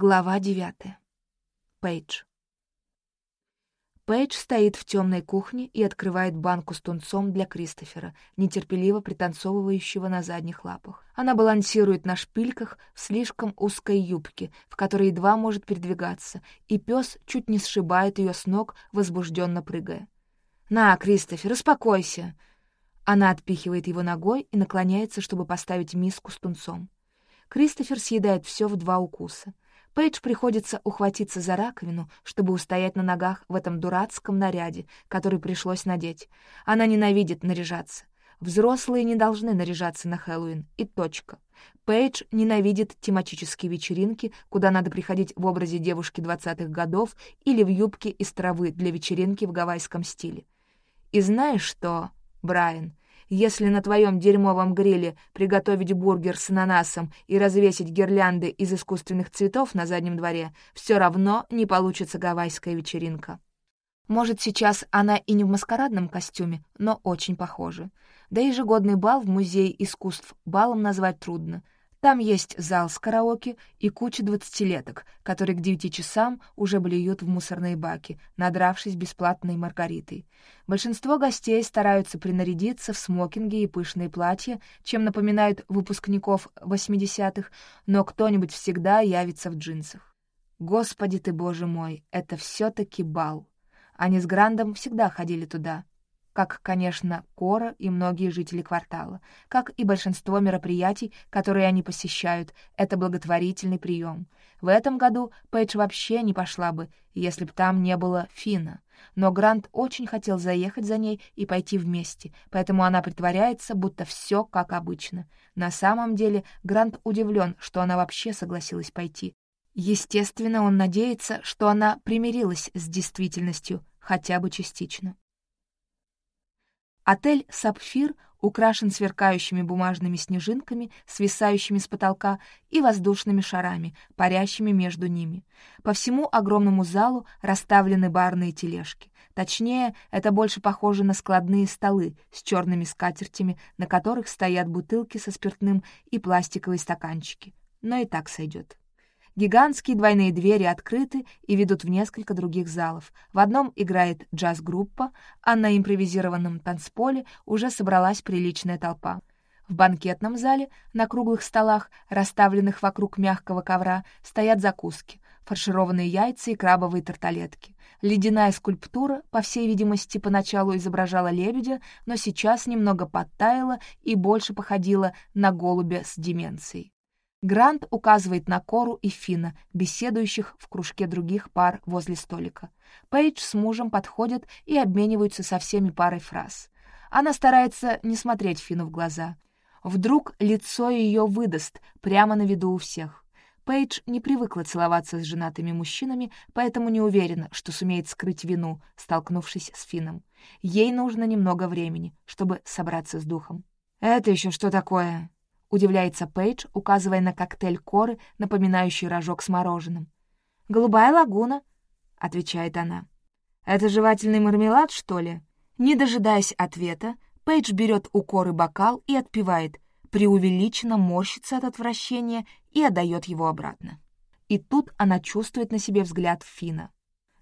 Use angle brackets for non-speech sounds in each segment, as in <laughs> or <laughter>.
Глава девятая. Пейдж. Пейдж стоит в темной кухне и открывает банку с тунцом для Кристофера, нетерпеливо пританцовывающего на задних лапах. Она балансирует на шпильках в слишком узкой юбке, в которой едва может передвигаться, и пес чуть не сшибает ее с ног, возбужденно прыгая. «На, Кристофер, успокойся!» Она отпихивает его ногой и наклоняется, чтобы поставить миску с тунцом. Кристофер съедает все в два укуса — Пейдж приходится ухватиться за раковину, чтобы устоять на ногах в этом дурацком наряде, который пришлось надеть. Она ненавидит наряжаться. Взрослые не должны наряжаться на Хэллоуин, и точка. Пейдж ненавидит тематические вечеринки, куда надо приходить в образе девушки двадцатых годов или в юбке из травы для вечеринки в гавайском стиле. И знаешь что, Брайан, если на твоем дерьмовом гриле приготовить бургер с ананасом и развесить гирлянды из искусственных цветов на заднем дворе, все равно не получится гавайская вечеринка. Может, сейчас она и не в маскарадном костюме, но очень похожа. Да ежегодный бал в Музее искусств балом назвать трудно — там есть зал с караоке и куча двадцатилеток, которые к девяти часам уже блюют в мусорные баки, надравшись бесплатной маргаритой. Большинство гостей стараются принарядиться в смокинге и пышные платья, чем напоминают выпускников 80-х, но кто-нибудь всегда явится в джинсах. Господи ты, боже мой, это все таки бал. Они с Грандом всегда ходили туда, как, конечно, Кора и многие жители квартала, как и большинство мероприятий, которые они посещают, это благотворительный прием. В этом году Пейдж вообще не пошла бы, если б там не было Фина. Но Грант очень хотел заехать за ней и пойти вместе, поэтому она притворяется, будто все как обычно. На самом деле Грант удивлен, что она вообще согласилась пойти. Естественно, он надеется, что она примирилась с действительностью, хотя бы частично. Отель «Сапфир» украшен сверкающими бумажными снежинками, свисающими с потолка, и воздушными шарами, парящими между ними. По всему огромному залу расставлены барные тележки. Точнее, это больше похоже на складные столы с черными скатертями, на которых стоят бутылки со спиртным и пластиковые стаканчики. Но и так сойдет. Гигантские двойные двери открыты и ведут в несколько других залов. В одном играет джаз-группа, а на импровизированном танцполе уже собралась приличная толпа. В банкетном зале на круглых столах, расставленных вокруг мягкого ковра, стоят закуски, фаршированные яйца и крабовые тарталетки. Ледяная скульптура, по всей видимости, поначалу изображала лебедя, но сейчас немного подтаяла и больше походила на голубя с деменцией. Грант указывает на Кору и Фина, беседующих в кружке других пар возле столика. Пейдж с мужем подходят и обмениваются со всеми парой фраз. Она старается не смотреть Фину в глаза. Вдруг лицо ее выдаст, прямо на виду у всех. Пейдж не привыкла целоваться с женатыми мужчинами, поэтому не уверена, что сумеет скрыть вину, столкнувшись с Фином. Ей нужно немного времени, чтобы собраться с духом. «Это еще что такое?» Удивляется Пейдж, указывая на коктейль коры, напоминающий рожок с мороженым. «Голубая лагуна», — отвечает она. «Это жевательный мармелад, что ли?» Не дожидаясь ответа, Пейдж берет у коры бокал и отпивает, преувеличенно морщится от отвращения и отдает его обратно. И тут она чувствует на себе взгляд Фина.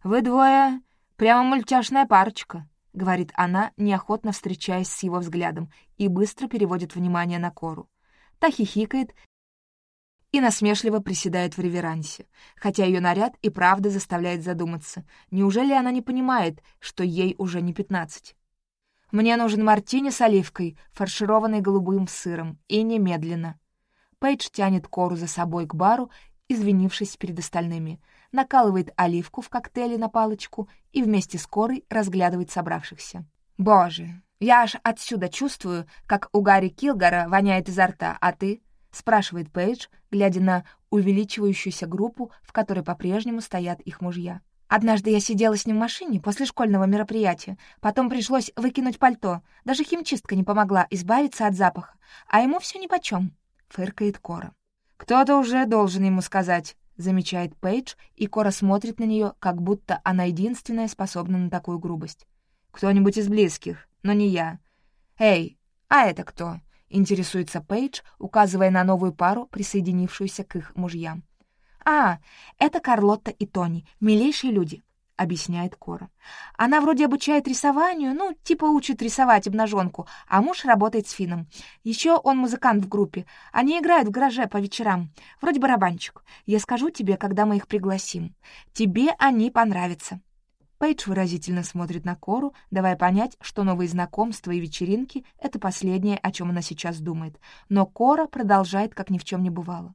«Вы двое прямо мультяшная парочка», — говорит она, неохотно встречаясь с его взглядом, и быстро переводит внимание на кору та хихикает и насмешливо приседает в реверансе, хотя ее наряд и правда заставляет задуматься, неужели она не понимает, что ей уже не пятнадцать. «Мне нужен мартини с оливкой, фаршированный голубым сыром, и немедленно». Пейдж тянет Кору за собой к бару, извинившись перед остальными, накалывает оливку в коктейле на палочку и вместе с Корой разглядывает собравшихся. «Боже, «Я аж отсюда чувствую, как у Гарри Килгора воняет изо рта, а ты?» — спрашивает Пейдж, глядя на увеличивающуюся группу, в которой по-прежнему стоят их мужья. Однажды я сидела с ним в машине после школьного мероприятия, потом пришлось выкинуть пальто, даже химчистка не помогла избавиться от запаха, а ему все нипочем, — фыркает Кора. «Кто-то уже должен ему сказать», — замечает Пейдж, и Кора смотрит на нее, как будто она единственная способна на такую грубость. «Кто-нибудь из близких», но не я. «Эй, а это кто?» — интересуется Пейдж, указывая на новую пару, присоединившуюся к их мужьям. «А, это Карлотта и Тони, милейшие люди», — объясняет Кора. «Она вроде обучает рисованию, ну, типа учит рисовать обнаженку, а муж работает с Фином. Еще он музыкант в группе. Они играют в гараже по вечерам. Вроде барабанчик. Я скажу тебе, когда мы их пригласим. Тебе они понравятся. Пейдж выразительно смотрит на Кору, давая понять, что новые знакомства и вечеринки — это последнее, о чем она сейчас думает. Но Кора продолжает, как ни в чем не бывало.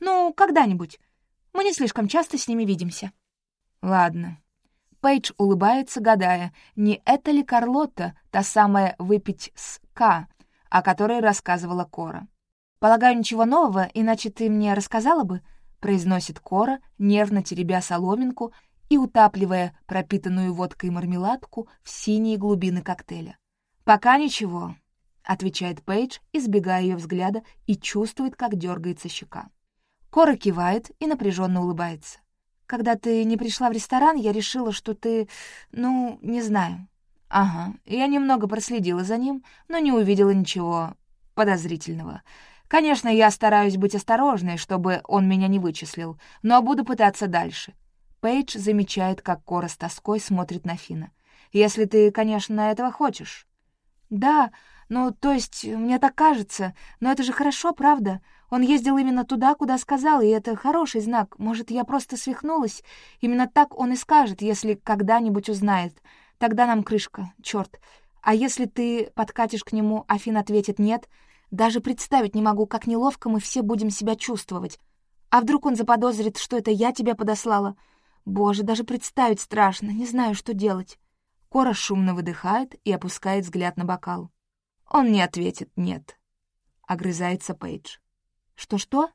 «Ну, когда-нибудь. Мы не слишком часто с ними видимся». «Ладно». Пейдж улыбается, гадая, не это ли Карлотта, та самая «выпить с К», о которой рассказывала Кора. «Полагаю, ничего нового, иначе ты мне рассказала бы?» произносит Кора, нервно теребя соломинку и утапливая пропитанную водкой мармеладку в синие глубины коктейля. «Пока ничего», — отвечает Пейдж, избегая ее взгляда и чувствует, как дергается щека. Кора кивает и напряженно улыбается. «Когда ты не пришла в ресторан, я решила, что ты... ну, не знаю». «Ага, я немного проследила за ним, но не увидела ничего подозрительного. Конечно, я стараюсь быть осторожной, чтобы он меня не вычислил, но буду пытаться дальше. Пейдж замечает, как Кора с тоской смотрит на Фина. «Если ты, конечно, этого хочешь». «Да, ну, то есть, мне так кажется, но это же хорошо, правда? Он ездил именно туда, куда сказал, и это хороший знак. Может, я просто свихнулась? Именно так он и скажет, если когда-нибудь узнает. Тогда нам крышка, черт. А если ты подкатишь к нему, а Фин ответит «нет», даже представить не могу, как неловко мы все будем себя чувствовать. А вдруг он заподозрит, что это я тебя подослала?» Боже, даже представить страшно, не знаю, что делать. Кора шумно выдыхает и опускает взгляд на бокал. Он не ответит «нет», — огрызается Пейдж. «Что-что?»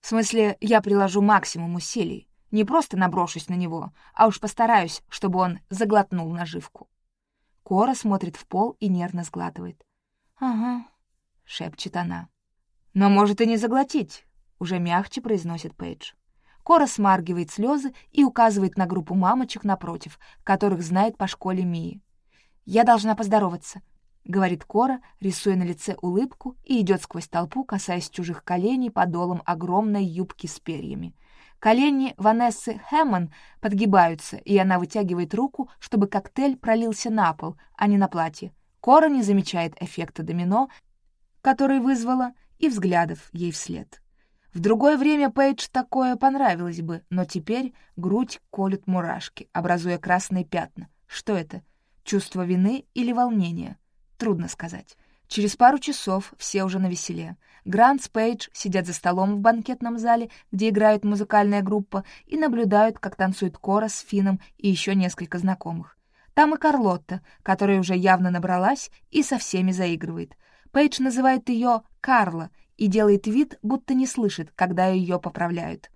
«В смысле, я приложу максимум усилий. Не просто наброшусь на него, а уж постараюсь, чтобы он заглотнул наживку». Кора смотрит в пол и нервно сглатывает. «Ага», — шепчет она. «Но может и не заглотить», — уже мягче произносит Пейдж. Кора смаргивает слезы и указывает на группу мамочек напротив, которых знает по школе Мии. «Я должна поздороваться», — говорит Кора, рисуя на лице улыбку, и идет сквозь толпу, касаясь чужих коленей подолом огромной юбки с перьями. Колени Ванессы Хэммон подгибаются, и она вытягивает руку, чтобы коктейль пролился на пол, а не на платье. Кора не замечает эффекта домино, который вызвала, и взглядов ей вслед. В другое время Пейдж такое понравилось бы, но теперь грудь колют мурашки, образуя красные пятна. Что это? Чувство вины или волнения? Трудно сказать. Через пару часов все уже на веселе. Грант с Пейдж сидят за столом в банкетном зале, где играет музыкальная группа, и наблюдают, как танцует Кора с Фином и еще несколько знакомых. Там и Карлотта, которая уже явно набралась и со всеми заигрывает. Пейдж называет ее «Карла», и делает вид, будто не слышит, когда ее поправляют.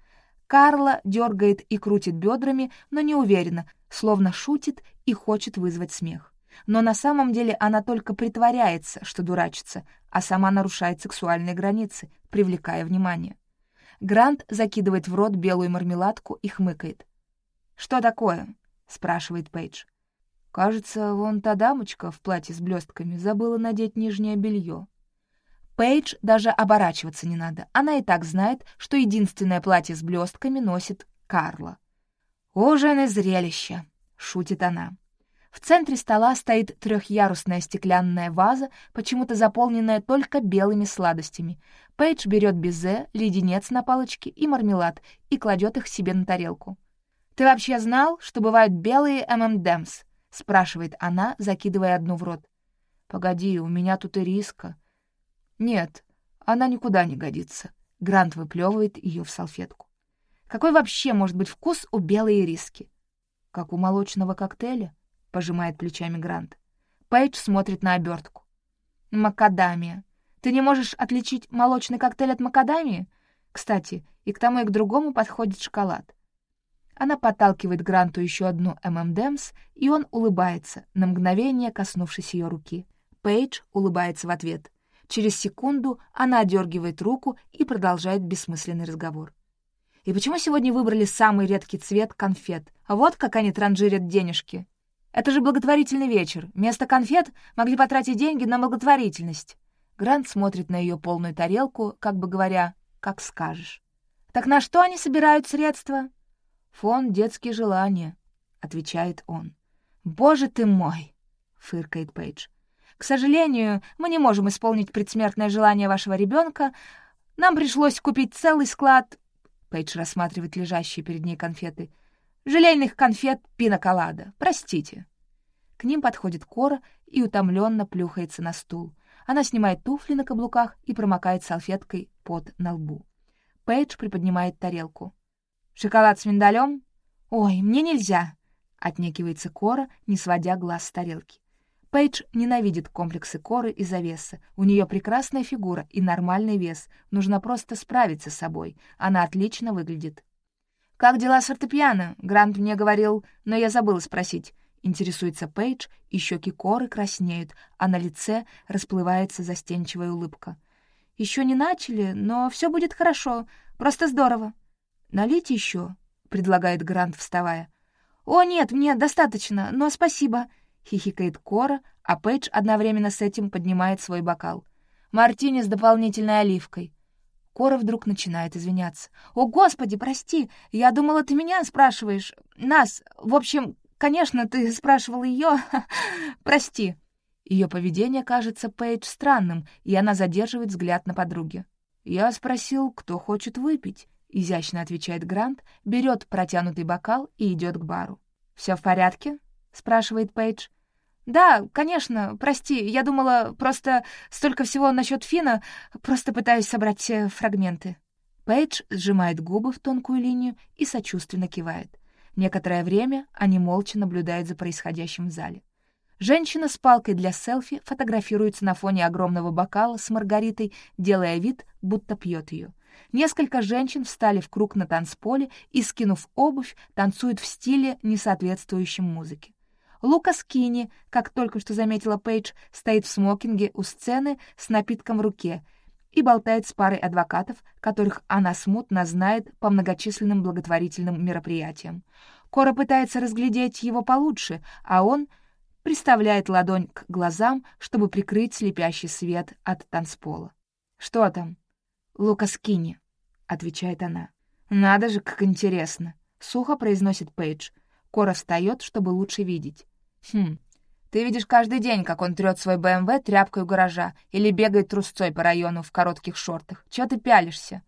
Карла дергает и крутит бедрами, но не уверенно, словно шутит и хочет вызвать смех. Но на самом деле она только притворяется, что дурачится, а сама нарушает сексуальные границы, привлекая внимание. Грант закидывает в рот белую мармеладку и хмыкает. «Что такое?» — спрашивает Пейдж. «Кажется, вон та дамочка в платье с блестками забыла надеть нижнее белье», Пейдж даже оборачиваться не надо. Она и так знает, что единственное платье с блестками носит Карла. «Ужин и зрелище», — шутит она. В центре стола стоит трехярусная стеклянная ваза, почему-то заполненная только белыми сладостями. Пейдж берет безе, леденец на палочке и мармелад и кладет их себе на тарелку. «Ты вообще знал, что бывают белые ММДМС?» — спрашивает она, закидывая одну в рот. «Погоди, у меня тут и риска», нет, она никуда не годится. Грант выплевывает ее в салфетку. Какой вообще может быть вкус у белой риски? Как у молочного коктейля, пожимает плечами Грант. Пейдж смотрит на обертку. Макадамия. Ты не можешь отличить молочный коктейль от макадамии? Кстати, и к тому, и к другому подходит шоколад. Она подталкивает Гранту еще одну ММДМС, и он улыбается, на мгновение коснувшись ее руки. Пейдж улыбается в ответ. Через секунду она отдергивает руку и продолжает бессмысленный разговор. И почему сегодня выбрали самый редкий цвет конфет? Вот как они транжирят денежки. Это же благотворительный вечер. Вместо конфет могли потратить деньги на благотворительность. Грант смотрит на ее полную тарелку, как бы говоря, как скажешь. Так на что они собирают средства? Фон детские желания, отвечает он. Боже ты мой, фыркает Пейдж. К сожалению, мы не можем исполнить предсмертное желание вашего ребенка. Нам пришлось купить целый склад...» Пейдж рассматривает лежащие перед ней конфеты. «Желейных конфет пиноколада. Простите». К ним подходит Кора и утомленно плюхается на стул. Она снимает туфли на каблуках и промокает салфеткой пот на лбу. Пейдж приподнимает тарелку. «Шоколад с миндалем?» «Ой, мне нельзя!» — отнекивается Кора, не сводя глаз с тарелки. Пейдж ненавидит комплексы коры и завесы. У нее прекрасная фигура и нормальный вес. Нужно просто справиться с собой. Она отлично выглядит. «Как дела с фортепиано?» — Грант мне говорил, но я забыла спросить. Интересуется Пейдж, и щеки коры краснеют, а на лице расплывается застенчивая улыбка. Еще не начали, но все будет хорошо. Просто здорово». «Налить еще», — предлагает Грант, вставая. «О, нет, мне достаточно, но спасибо», — хихикает Кора, а Пейдж одновременно с этим поднимает свой бокал. «Мартини с дополнительной оливкой». Кора вдруг начинает извиняться. «О, Господи, прости! Я думала, ты меня спрашиваешь. Нас. В общем, конечно, ты спрашивал ее. <laughs> прости». Ее поведение кажется Пейдж странным, и она задерживает взгляд на подруги. «Я спросил, кто хочет выпить», — изящно отвечает Грант, берет протянутый бокал и идет к бару. «Все в порядке?» — спрашивает Пейдж. «Да, конечно, прости, я думала, просто столько всего насчет Фина, просто пытаюсь собрать все фрагменты». Пейдж сжимает губы в тонкую линию и сочувственно кивает. Некоторое время они молча наблюдают за происходящим в зале. Женщина с палкой для селфи фотографируется на фоне огромного бокала с Маргаритой, делая вид, будто пьет ее. Несколько женщин встали в круг на танцполе и, скинув обувь, танцуют в стиле, не соответствующем музыке. Лукас Кини, как только что заметила Пейдж, стоит в смокинге у сцены с напитком в руке и болтает с парой адвокатов, которых она смутно знает по многочисленным благотворительным мероприятиям. Кора пытается разглядеть его получше, а он приставляет ладонь к глазам, чтобы прикрыть слепящий свет от танцпола. «Что там?» «Лукас Кини», — отвечает она. «Надо же, как интересно!» — сухо произносит Пейдж. Кора встает, чтобы лучше видеть. Хм. Ты видишь каждый день, как он трёт свой БМВ эм тряпкой у гаража или бегает трусцой по району в коротких шортах. Чё ты пялишься?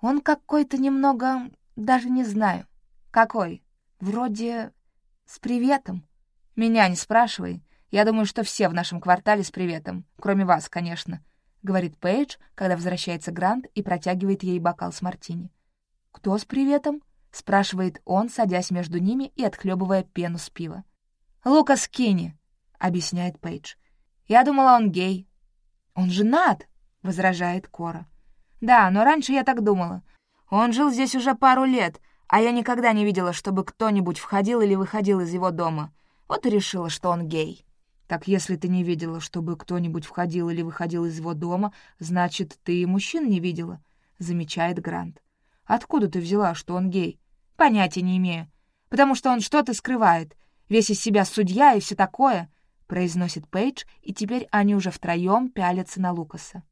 Он какой-то немного... даже не знаю. Какой? Вроде... с приветом. Меня не спрашивай. Я думаю, что все в нашем квартале с приветом. Кроме вас, конечно. — говорит Пейдж, когда возвращается Грант и протягивает ей бокал с мартини. «Кто с приветом?» — спрашивает он, садясь между ними и отхлебывая пену с пива. «Лукас Кенни», — объясняет Пейдж. «Я думала, он гей». «Он женат», — возражает Кора. «Да, но раньше я так думала. Он жил здесь уже пару лет, а я никогда не видела, чтобы кто-нибудь входил или выходил из его дома. Вот и решила, что он гей». «Так если ты не видела, чтобы кто-нибудь входил или выходил из его дома, значит, ты и мужчин не видела», — замечает Грант. «Откуда ты взяла, что он гей?» «Понятия не имею. Потому что он что-то скрывает весь из себя судья и все такое», — произносит Пейдж, и теперь они уже втроем пялятся на Лукаса.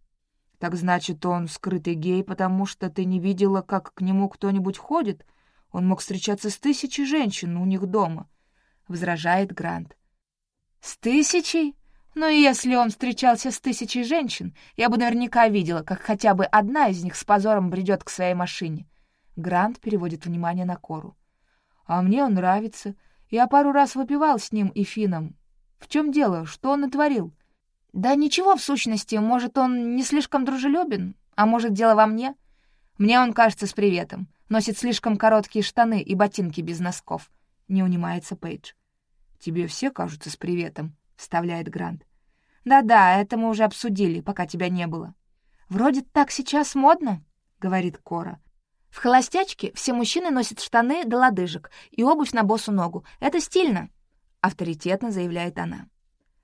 «Так значит, он скрытый гей, потому что ты не видела, как к нему кто-нибудь ходит? Он мог встречаться с тысячей женщин у них дома», — возражает Грант. «С тысячей? Но если он встречался с тысячей женщин, я бы наверняка видела, как хотя бы одна из них с позором бредет к своей машине». Грант переводит внимание на Кору. «А мне он нравится. Я пару раз выпивал с ним и Фином. В чем дело? Что он натворил?» «Да ничего, в сущности. Может, он не слишком дружелюбен? А может, дело во мне? Мне он кажется с приветом носит слишком короткие штаны и ботинки без носков», — не унимается Пейдж. «Тебе все кажутся с приветом», — вставляет Грант. «Да-да, это мы уже обсудили, пока В холостячке все мужчины носят штаны до лодыжек и обувь на босу ногу. Это стильно, — авторитетно заявляет она.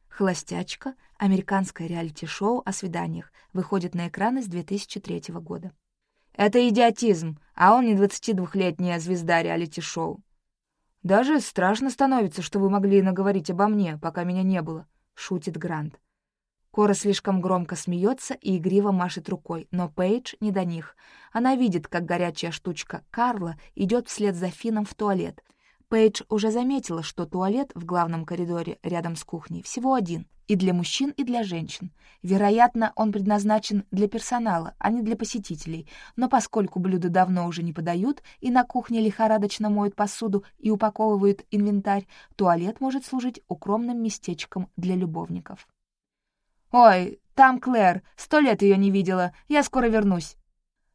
«Холостячка» — американское реалити-шоу о свиданиях, выходит на экраны с 2003 года. «Это идиотизм, а он не 22-летняя звезда реалити-шоу. Даже страшно становится, что вы могли наговорить обо мне, пока меня не было», — шутит Грант. Кора слишком громко смеется и игриво машет рукой, но Пейдж не до них. Она видит, как горячая штучка Карла идет вслед за Фином в туалет. Пейдж уже заметила, что туалет в главном коридоре рядом с кухней всего один, и для мужчин, и для женщин. Вероятно, он предназначен для персонала, а не для посетителей, но поскольку блюда давно уже не подают, и на кухне лихорадочно моют посуду и упаковывают инвентарь, туалет может служить укромным местечком для любовников. «Ой, там Клэр, сто лет ее не видела, я скоро вернусь».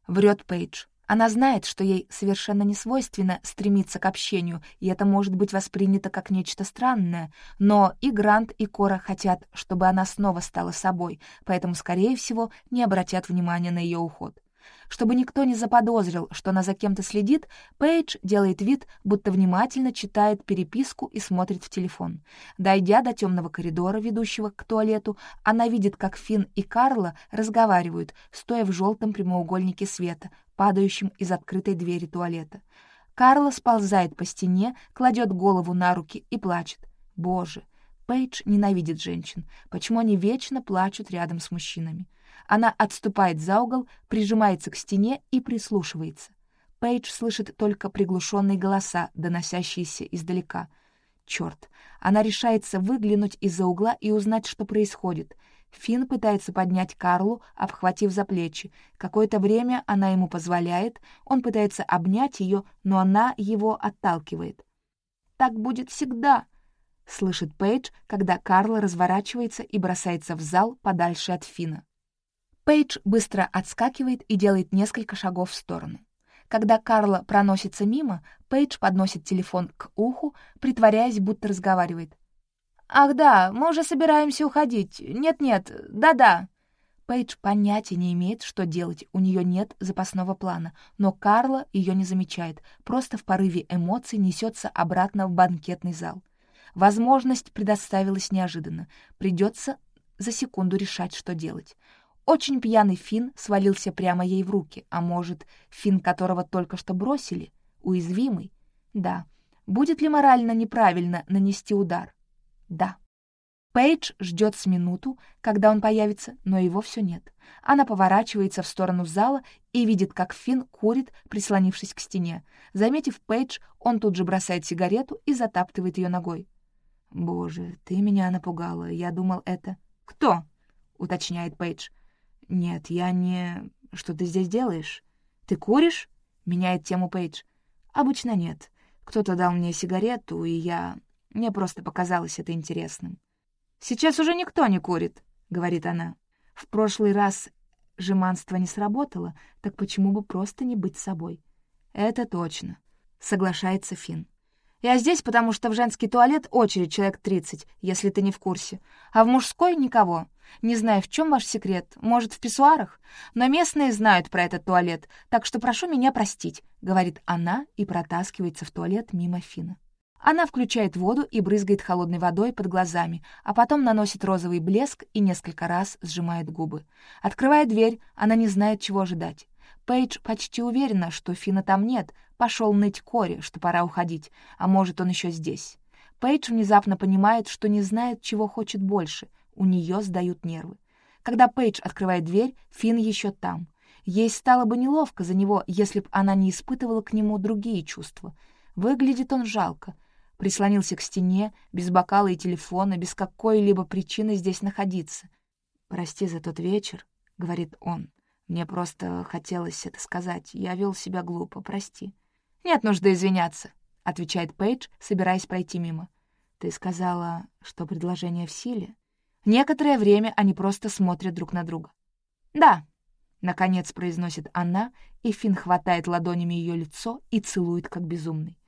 Врет Пейдж. Она знает, что ей совершенно не свойственно стремиться к общению, и это может быть воспринято как нечто странное, но и Грант, и Кора хотят, чтобы она снова стала собой, поэтому, скорее всего, не обратят внимания на ее уход. Чтобы никто не заподозрил, что она за кем-то следит, Пейдж делает вид, будто внимательно читает переписку и смотрит в телефон. Дойдя до темного коридора, ведущего к туалету, она видит, как Финн и Карла разговаривают, стоя в желтом прямоугольнике света, падающем из открытой двери туалета. Карла сползает по стене, кладет голову на руки и плачет. «Боже!» Пейдж ненавидит женщин. Почему они вечно плачут рядом с мужчинами? Она отступает за угол, прижимается к стене и прислушивается. Пейдж слышит только приглушенные голоса, доносящиеся издалека. Черт, она решается выглянуть из-за угла и узнать, что происходит. Финн пытается поднять Карлу, обхватив за плечи. Какое-то время она ему позволяет, он пытается обнять ее, но она его отталкивает. «Так будет всегда», — слышит Пейдж, когда Карла разворачивается и бросается в зал подальше от Фина. Пейдж быстро отскакивает и делает несколько шагов в сторону. Когда Карла проносится мимо, Пейдж подносит телефон к уху, притворяясь, будто разговаривает. «Ах да, мы уже собираемся уходить. Нет-нет, да-да». Пейдж понятия не имеет, что делать, у нее нет запасного плана, но Карла ее не замечает, просто в порыве эмоций несется обратно в банкетный зал. Возможность предоставилась неожиданно, придется за секунду решать, что делать. Очень пьяный Фин свалился прямо ей в руки, а может, Фин, которого только что бросили, уязвимый? Да. Будет ли морально неправильно нанести удар? Да. Пейдж ждет с минуту, когда он появится, но его все нет. Она поворачивается в сторону зала и видит, как Финн курит, прислонившись к стене. Заметив Пейдж, он тут же бросает сигарету и затаптывает ее ногой. «Боже, ты меня напугала, я думал это...» «Кто?» — уточняет Пейдж. «Нет, я не... Что ты здесь делаешь? Ты куришь?» — меняет тему Пейдж. «Обычно нет. Кто-то дал мне сигарету, и я... Мне просто показалось это интересным». «Сейчас уже никто не курит», — говорит она. «В прошлый раз жеманство не сработало, так почему бы просто не быть собой?» «Это точно», — соглашается Финн. «Я здесь, потому что в женский туалет очередь человек тридцать, если ты не в курсе, а в мужской — никого. Не знаю, в чем ваш секрет. Может, в писсуарах? Но местные знают про этот туалет, так что прошу меня простить», — говорит она и протаскивается в туалет мимо Фина. Она включает воду и брызгает холодной водой под глазами, а потом наносит розовый блеск и несколько раз сжимает губы. Открывая дверь, она не знает, чего ожидать. Пейдж почти уверена, что Фина там нет, пошел ныть Кори, что пора уходить, а может, он еще здесь. Пейдж внезапно понимает, что не знает, чего хочет больше — у нее сдают нервы. Когда Пейдж открывает дверь, Финн еще там. Ей стало бы неловко за него, если б она не испытывала к нему другие чувства. Выглядит он жалко. Прислонился к стене, без бокала и телефона, без какой-либо причины здесь находиться. «Прости за тот вечер», — говорит он. «Мне просто хотелось это сказать. Я вел себя глупо, прости». «Нет нужды извиняться», — отвечает Пейдж, собираясь пройти мимо. «Ты сказала, что предложение в силе?» Некоторое время они просто смотрят друг на друга. «Да», — наконец произносит она, и Финн хватает ладонями ее лицо и целует, как безумный.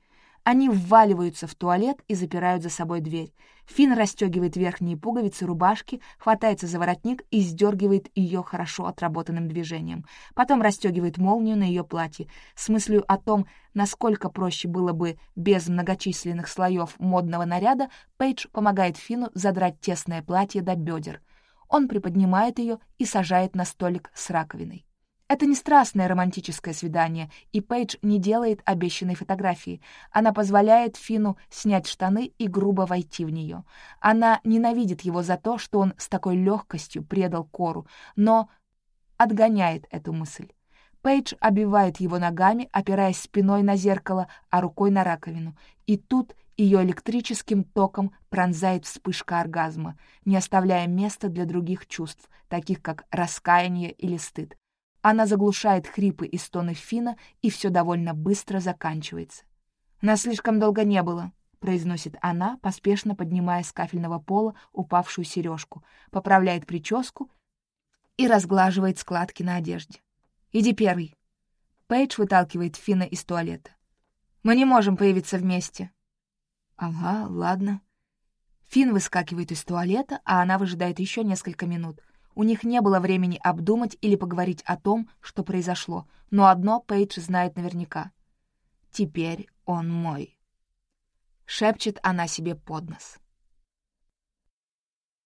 Они вваливаются в туалет и запирают за собой дверь. Финн расстегивает верхние пуговицы рубашки, хватается за воротник и сдергивает ее хорошо отработанным движением. Потом расстегивает молнию на ее платье. С мыслью о том, насколько проще было бы без многочисленных слоев модного наряда, Пейдж помогает Фину задрать тесное платье до бедер. Он приподнимает ее и сажает на столик с раковиной. Это не страстное романтическое свидание, и Пейдж не делает обещанной фотографии. Она позволяет Фину снять штаны и грубо войти в нее. Она ненавидит его за то, что он с такой легкостью предал Кору, но отгоняет эту мысль. Пейдж обивает его ногами, опираясь спиной на зеркало, а рукой на раковину. И тут ее электрическим током пронзает вспышка оргазма, не оставляя места для других чувств, таких как раскаяние или стыд. Она заглушает хрипы и стоны Фина, и все довольно быстро заканчивается. «Нас слишком долго не было», — произносит она, поспешно поднимая с кафельного пола упавшую сережку, поправляет прическу и разглаживает складки на одежде. «Иди первый». Пейдж выталкивает Фина из туалета. «Мы не можем появиться вместе». «Ага, ладно». Фин выскакивает из туалета, а она выжидает еще несколько минут — у них не было времени обдумать или поговорить о том, что произошло, но одно Пейдж знает наверняка. «Теперь он мой», — шепчет она себе под нос.